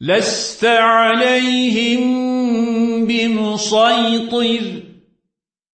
لست عليهم بمسيطر.